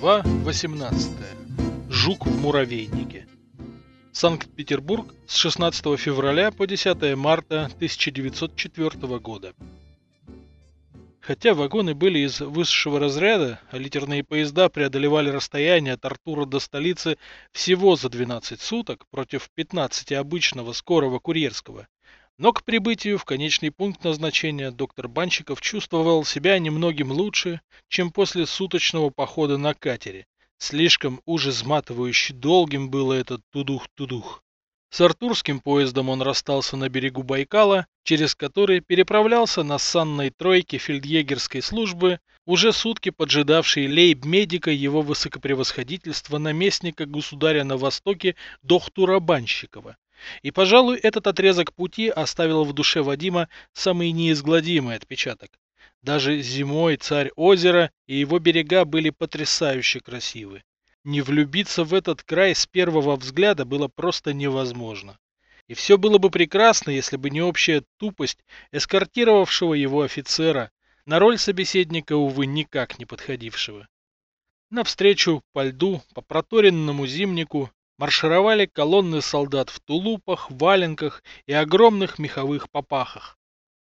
Глава 18. Жук в муравейнике. Санкт-Петербург с 16 февраля по 10 марта 1904 года. Хотя вагоны были из высшего разряда, а литерные поезда преодолевали расстояние от Артура до столицы всего за 12 суток против 15 обычного скорого курьерского, но к прибытию в конечный пункт назначения доктор Банщиков чувствовал себя немногим лучше, чем после суточного похода на катере. Слишком уж изматывающе долгим было этот тудух-тудух. С артурским поездом он расстался на берегу Байкала, через который переправлялся на санной тройке фельдъегерской службы, уже сутки поджидавший лейб-медика его высокопревосходительства наместника государя на Востоке доктора Банщикова. И, пожалуй, этот отрезок пути оставил в душе Вадима самый неизгладимый отпечаток. Даже зимой царь озера и его берега были потрясающе красивы. Не влюбиться в этот край с первого взгляда было просто невозможно. И все было бы прекрасно, если бы не общая тупость эскортировавшего его офицера, на роль собеседника, увы, никак не подходившего. Навстречу по льду, по проторенному зимнику, маршировали колонны солдат в тулупах, валенках и огромных меховых попахах.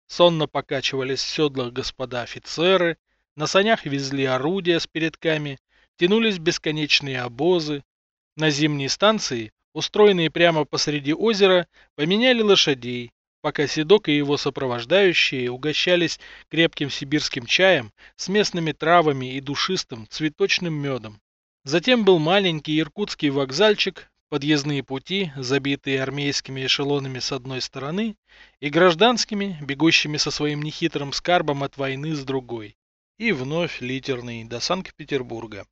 Сонно покачивались в седлах господа офицеры, на санях везли орудия с передками, тянулись бесконечные обозы. На зимней станции, устроенные прямо посреди озера, поменяли лошадей, пока Седок и его сопровождающие угощались крепким сибирским чаем с местными травами и душистым цветочным медом. Затем был маленький иркутский вокзальчик, подъездные пути, забитые армейскими эшелонами с одной стороны и гражданскими, бегущими со своим нехитрым скарбом от войны с другой. И вновь литерный до Санкт-Петербурга.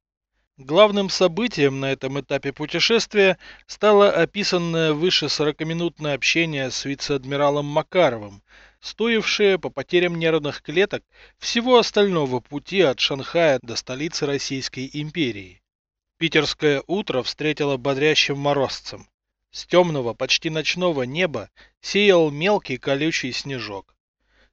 Главным событием на этом этапе путешествия стало описанное выше 40-минутное общение с вице-адмиралом Макаровым, стоившее по потерям нервных клеток всего остального пути от Шанхая до столицы Российской империи. Питерское утро встретило бодрящим морозцем. С темного, почти ночного неба сеял мелкий колючий снежок.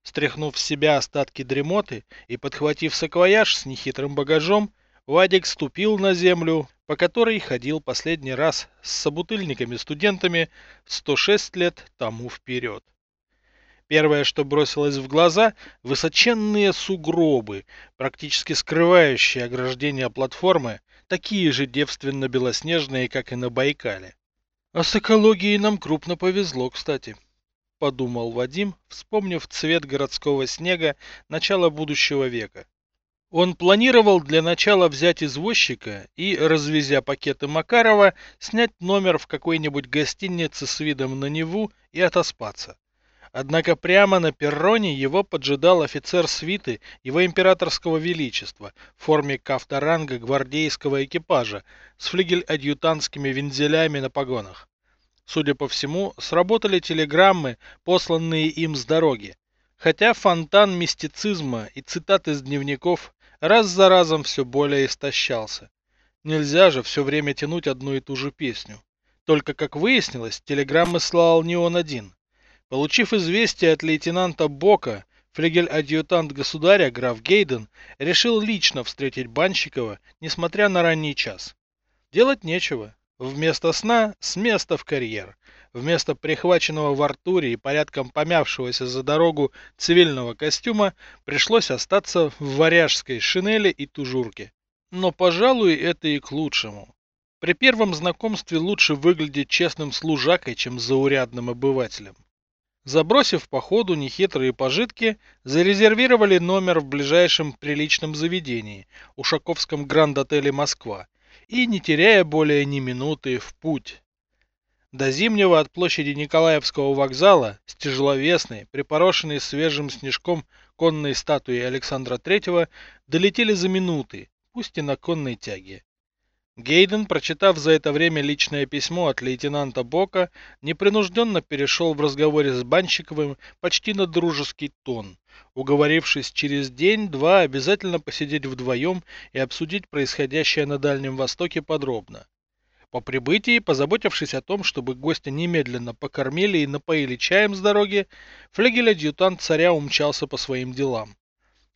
Стряхнув с себя остатки дремоты и подхватив саквояж с нехитрым багажом, Вадик ступил на землю, по которой ходил последний раз с собутыльниками-студентами 106 лет тому вперед. Первое, что бросилось в глаза – высоченные сугробы, практически скрывающие ограждение платформы, такие же девственно-белоснежные, как и на Байкале. А с экологией нам крупно повезло, кстати, подумал Вадим, вспомнив цвет городского снега начала будущего века. Он планировал для начала взять извозчика и, развезя пакеты Макарова, снять номер в какой-нибудь гостинице с видом на Неву и отоспаться. Однако прямо на перроне его поджидал офицер свиты его императорского величества в форме кафтаранга гвардейского экипажа с флигель-адъютантскими вензелями на погонах. Судя по всему, сработали телеграммы, посланные им с дороги. Хотя фонтан мистицизма и цитат из дневников раз за разом все более истощался. Нельзя же все время тянуть одну и ту же песню. Только, как выяснилось, телеграммы слал не он один. Получив известие от лейтенанта Бока, флигель-адъютант государя, граф Гейден, решил лично встретить Банщикова, несмотря на ранний час. Делать нечего. Вместо сна – с места в карьер. Вместо прихваченного в Артуре и порядком помявшегося за дорогу цивильного костюма пришлось остаться в варяжской шинели и тужурке. Но, пожалуй, это и к лучшему. При первом знакомстве лучше выглядеть честным служакой, чем заурядным обывателем. Забросив по ходу нехитрые пожитки, зарезервировали номер в ближайшем приличном заведении, Ушаковском гранд-отеле «Москва», и, не теряя более ни минуты, в путь. До Зимнего от площади Николаевского вокзала с тяжеловесной, припорошенной свежим снежком конной статуей Александра Третьего долетели за минуты, пусть и на конной тяге. Гейден, прочитав за это время личное письмо от лейтенанта Бока, непринужденно перешел в разговоре с Банщиковым почти на дружеский тон, уговорившись через день-два обязательно посидеть вдвоем и обсудить происходящее на Дальнем Востоке подробно. По прибытии, позаботившись о том, чтобы гостя немедленно покормили и напоили чаем с дороги, флегель-адъютант царя умчался по своим делам.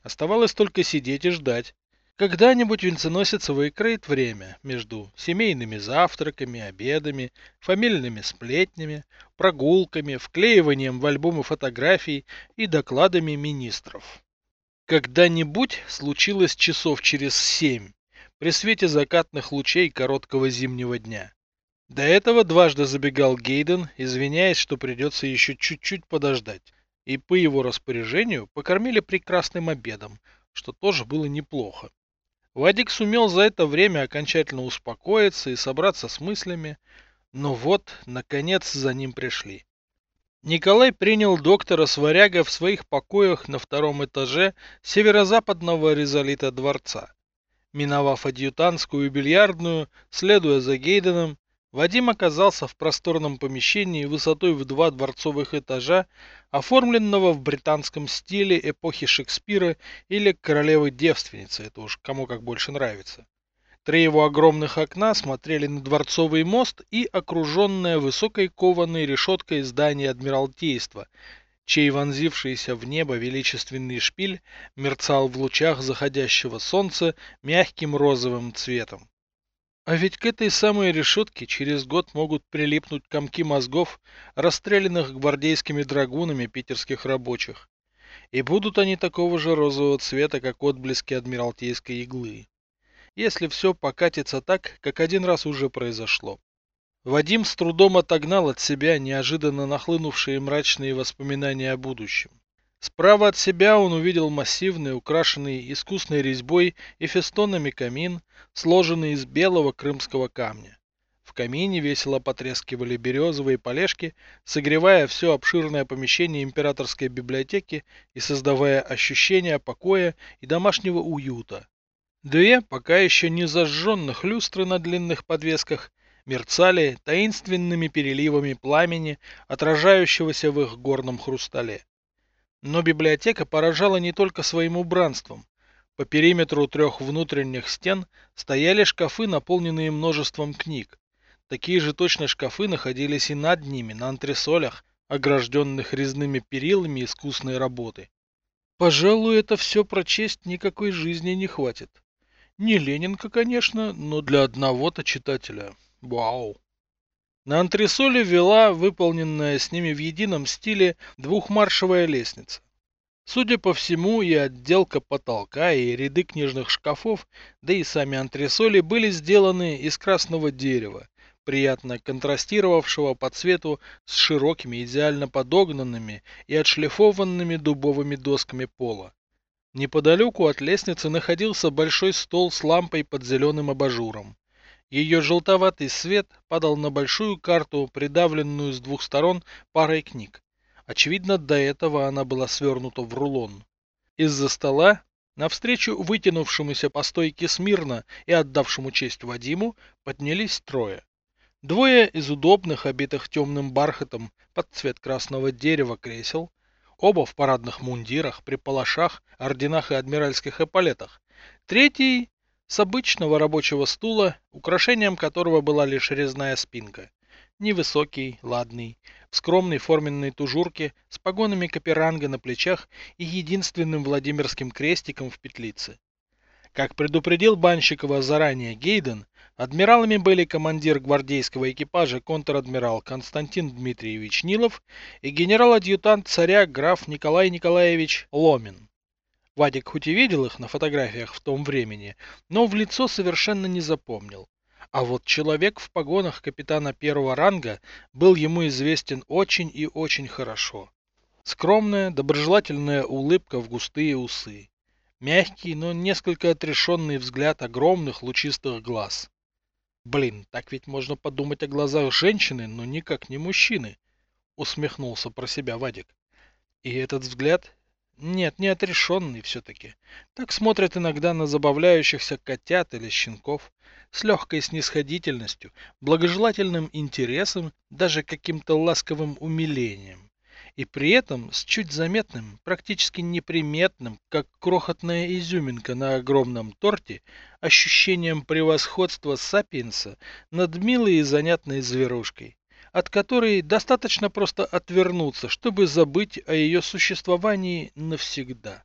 Оставалось только сидеть и ждать. Когда-нибудь венценосец выкроет время между семейными завтраками, обедами, фамильными сплетнями, прогулками, вклеиванием в альбомы фотографий и докладами министров. Когда-нибудь случилось часов через семь, при свете закатных лучей короткого зимнего дня. До этого дважды забегал Гейден, извиняясь, что придется еще чуть-чуть подождать, и по его распоряжению покормили прекрасным обедом, что тоже было неплохо. Вадик сумел за это время окончательно успокоиться и собраться с мыслями, но вот, наконец, за ним пришли. Николай принял доктора Сваряга в своих покоях на втором этаже северо-западного резолита дворца. Миновав адъютантскую и бильярдную, следуя за Гейденом, Вадим оказался в просторном помещении высотой в два дворцовых этажа, оформленного в британском стиле эпохи Шекспира или королевы-девственницы, это уж кому как больше нравится. Три его огромных окна смотрели на дворцовый мост и окруженное высокой кованой решеткой здание Адмиралтейства, чей вонзившийся в небо величественный шпиль мерцал в лучах заходящего солнца мягким розовым цветом. А ведь к этой самой решетке через год могут прилипнуть комки мозгов, расстрелянных гвардейскими драгунами питерских рабочих. И будут они такого же розового цвета, как отблески адмиралтейской иглы. Если все покатится так, как один раз уже произошло. Вадим с трудом отогнал от себя неожиданно нахлынувшие мрачные воспоминания о будущем. Справа от себя он увидел массивный, украшенный искусной резьбой и фестонами камин, сложенный из белого крымского камня. В камине весело потрескивали березовые полежки, согревая все обширное помещение императорской библиотеки и создавая ощущение покоя и домашнего уюта. Две, пока еще не зажженных люстры на длинных подвесках, мерцали таинственными переливами пламени, отражающегося в их горном хрустале. Но библиотека поражала не только своим убранством. По периметру трех внутренних стен стояли шкафы, наполненные множеством книг. Такие же точно шкафы находились и над ними, на антресолях, огражденных резными перилами искусной работы. Пожалуй, это все прочесть никакой жизни не хватит. Не Ленинка, конечно, но для одного-то читателя. Вау! На антресоле вела выполненная с ними в едином стиле двухмаршевая лестница. Судя по всему, и отделка потолка, и ряды книжных шкафов, да и сами антресоли были сделаны из красного дерева, приятно контрастировавшего по цвету с широкими идеально подогнанными и отшлифованными дубовыми досками пола. Неподалеку от лестницы находился большой стол с лампой под зеленым абажуром. Ее желтоватый свет падал на большую карту, придавленную с двух сторон парой книг. Очевидно, до этого она была свернута в рулон. Из-за стола, навстречу вытянувшемуся по стойке смирно и отдавшему честь Вадиму, поднялись трое. Двое из удобных, обитых темным бархатом под цвет красного дерева кресел, оба в парадных мундирах, при палашах, орденах и адмиральских эполетах. Третий с обычного рабочего стула, украшением которого была лишь резная спинка. Невысокий, ладный, в скромной форменной тужурке, с погонами каперанга на плечах и единственным Владимирским крестиком в петлице. Как предупредил Банщикова заранее Гейден, адмиралами были командир гвардейского экипажа контр-адмирал Константин Дмитриевич Нилов и генерал-адъютант царя граф Николай Николаевич Ломин. Вадик хоть и видел их на фотографиях в том времени, но в лицо совершенно не запомнил. А вот человек в погонах капитана первого ранга был ему известен очень и очень хорошо. Скромная, доброжелательная улыбка в густые усы. Мягкий, но несколько отрешенный взгляд огромных лучистых глаз. Блин, так ведь можно подумать о глазах женщины, но никак не мужчины. Усмехнулся про себя Вадик. И этот взгляд нет, не отрешенный все-таки. Так смотрят иногда на забавляющихся котят или щенков, с легкой снисходительностью, благожелательным интересом, даже каким-то ласковым умилением. И при этом с чуть заметным, практически неприметным, как крохотная изюминка на огромном торте, ощущением превосходства сапиенса над милой и занятной зверушкой от которой достаточно просто отвернуться, чтобы забыть о ее существовании навсегда.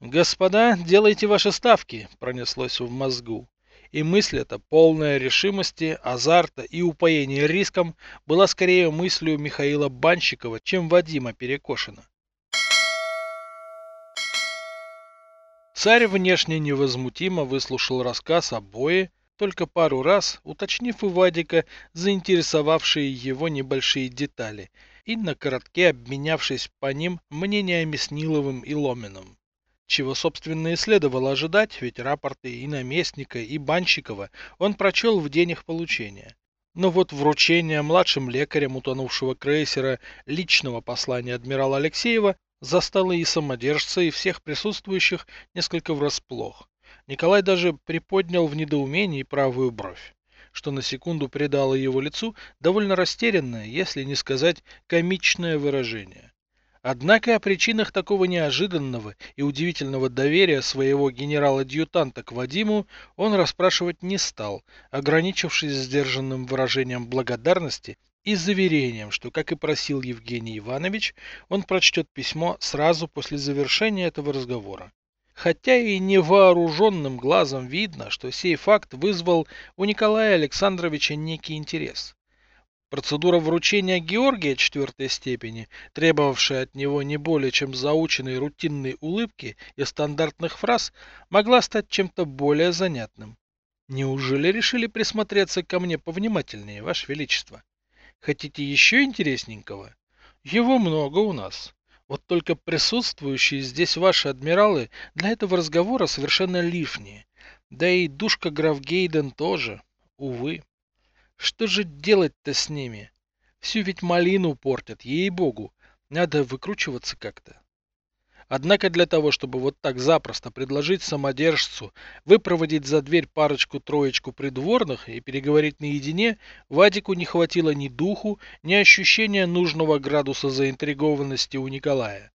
«Господа, делайте ваши ставки», — пронеслось в мозгу. И мысль эта, полная решимости, азарта и упоения риском, была скорее мыслью Михаила Банщикова, чем Вадима Перекошина. Царь внешне невозмутимо выслушал рассказ о бое, только пару раз уточнив у Вадика заинтересовавшие его небольшие детали и на коротке обменявшись по ним мнениями с Ниловым и Ломиным. Чего, собственно, и следовало ожидать, ведь рапорты и наместника, и Банщикова он прочел в день их получения. Но вот вручение младшим лекарем утонувшего крейсера личного послания адмирала Алексеева застало и самодержца, и всех присутствующих несколько врасплох. Николай даже приподнял в недоумении правую бровь, что на секунду придало его лицу довольно растерянное, если не сказать комичное выражение. Однако о причинах такого неожиданного и удивительного доверия своего генерала-адъютанта к Вадиму он расспрашивать не стал, ограничившись сдержанным выражением благодарности и заверением, что, как и просил Евгений Иванович, он прочтет письмо сразу после завершения этого разговора. Хотя и невооруженным глазом видно, что сей факт вызвал у Николая Александровича некий интерес. Процедура вручения Георгия четвертой степени, требовавшая от него не более чем заученной рутинной улыбки и стандартных фраз, могла стать чем-то более занятным. Неужели решили присмотреться ко мне повнимательнее, Ваше Величество? Хотите еще интересненького? Его много у нас. Вот только присутствующие здесь ваши адмиралы для этого разговора совершенно лишние. Да и душка граф Гейден тоже, увы. Что же делать-то с ними? Всю ведь малину портят, ей-богу. Надо выкручиваться как-то. Однако для того, чтобы вот так запросто предложить самодержцу выпроводить за дверь парочку-троечку придворных и переговорить наедине, Вадику не хватило ни духу, ни ощущения нужного градуса заинтригованности у Николая.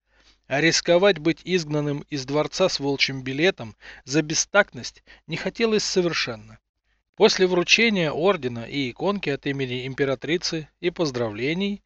А рисковать быть изгнанным из дворца с волчьим билетом за бестактность не хотелось совершенно. После вручения ордена и иконки от имени императрицы и поздравлений,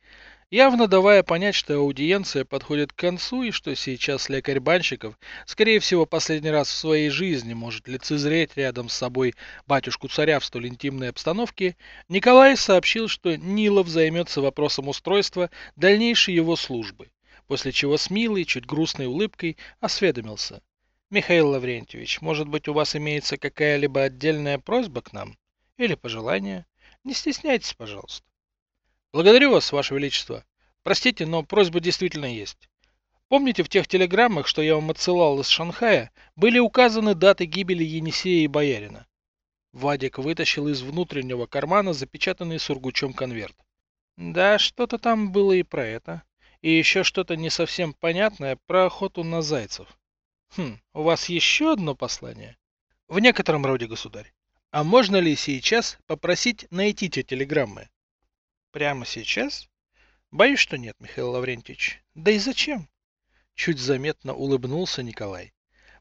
явно давая понять, что аудиенция подходит к концу и что сейчас лекарь Банщиков, скорее всего, последний раз в своей жизни может лицезреть рядом с собой батюшку-царя в столь интимной обстановке, Николай сообщил, что Нилов займется вопросом устройства дальнейшей его службы, после чего с милой, чуть грустной улыбкой осведомился. «Михаил Лаврентьевич, может быть, у вас имеется какая-либо отдельная просьба к нам? Или пожелание? Не стесняйтесь, пожалуйста». Благодарю вас, Ваше Величество. Простите, но просьба действительно есть. Помните, в тех телеграммах, что я вам отсылал из Шанхая, были указаны даты гибели Енисея и Боярина? Вадик вытащил из внутреннего кармана запечатанный сургучом конверт. Да, что-то там было и про это. И еще что-то не совсем понятное про охоту на зайцев. Хм, у вас еще одно послание? В некотором роде, государь. А можно ли сейчас попросить найти те телеграммы? Прямо сейчас? Боюсь, что нет, Михаил Лаврентьевич. Да и зачем? Чуть заметно улыбнулся Николай.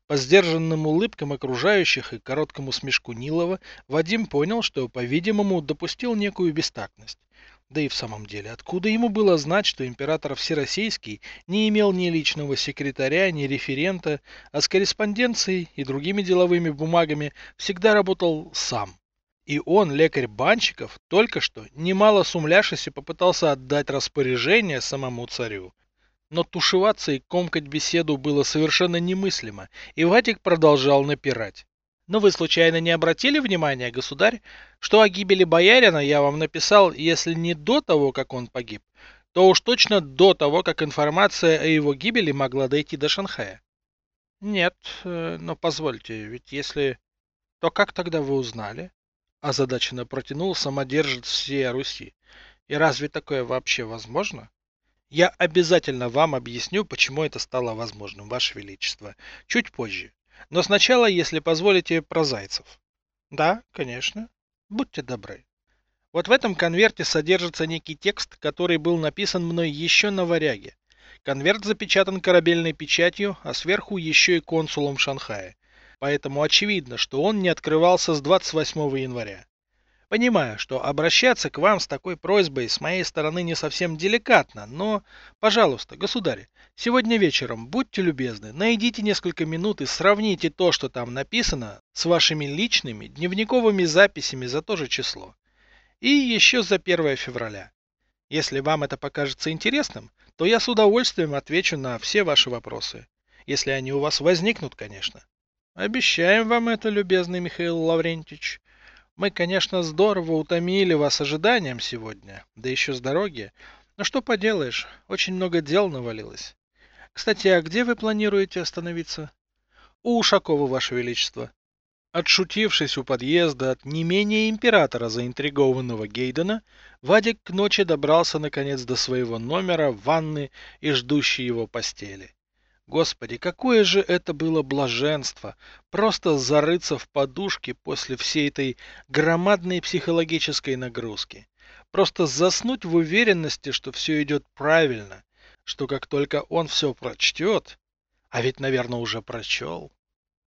По сдержанным улыбкам окружающих и короткому смешку Нилова Вадим понял, что, по-видимому, допустил некую бестактность. Да и в самом деле, откуда ему было знать, что император Всероссийский не имел ни личного секретаря, ни референта, а с корреспонденцией и другими деловыми бумагами всегда работал сам. И он, лекарь Банщиков, только что, немало сумляшися, попытался отдать распоряжение самому царю. Но тушеваться и комкать беседу было совершенно немыслимо, и Ватик продолжал напирать. Но вы случайно не обратили внимания, государь, что о гибели боярина я вам написал, если не до того, как он погиб, то уж точно до того, как информация о его гибели могла дойти до Шанхая? Нет, э, но позвольте, ведь если... То как тогда вы узнали? Озадаченно протянул самодержец всей Руси. И разве такое вообще возможно? Я обязательно вам объясню, почему это стало возможным, Ваше Величество, чуть позже. Но сначала, если позволите, про зайцев. Да, конечно. Будьте добры. Вот в этом конверте содержится некий текст, который был написан мной еще на варяге. Конверт запечатан корабельной печатью, а сверху еще и консулом в Шанхае поэтому очевидно, что он не открывался с 28 января. Понимаю, что обращаться к вам с такой просьбой с моей стороны не совсем деликатно, но, пожалуйста, государь, сегодня вечером будьте любезны, найдите несколько минут и сравните то, что там написано, с вашими личными дневниковыми записями за то же число. И еще за 1 февраля. Если вам это покажется интересным, то я с удовольствием отвечу на все ваши вопросы. Если они у вас возникнут, конечно. Обещаем вам это, любезный Михаил Лаврентьевич. Мы, конечно, здорово утомили вас ожиданием сегодня, да еще с дороги. Но что поделаешь, очень много дел навалилось. Кстати, а где вы планируете остановиться? У Ушакова, Ваше Величество. Отшутившись у подъезда от не менее императора заинтригованного Гейдена, Вадик к ночи добрался наконец до своего номера, ванны и ждущей его постели. Господи, какое же это было блаженство! Просто зарыться в подушке после всей этой громадной психологической нагрузки. Просто заснуть в уверенности, что все идет правильно, что как только он все прочтет, а ведь, наверное, уже прочел,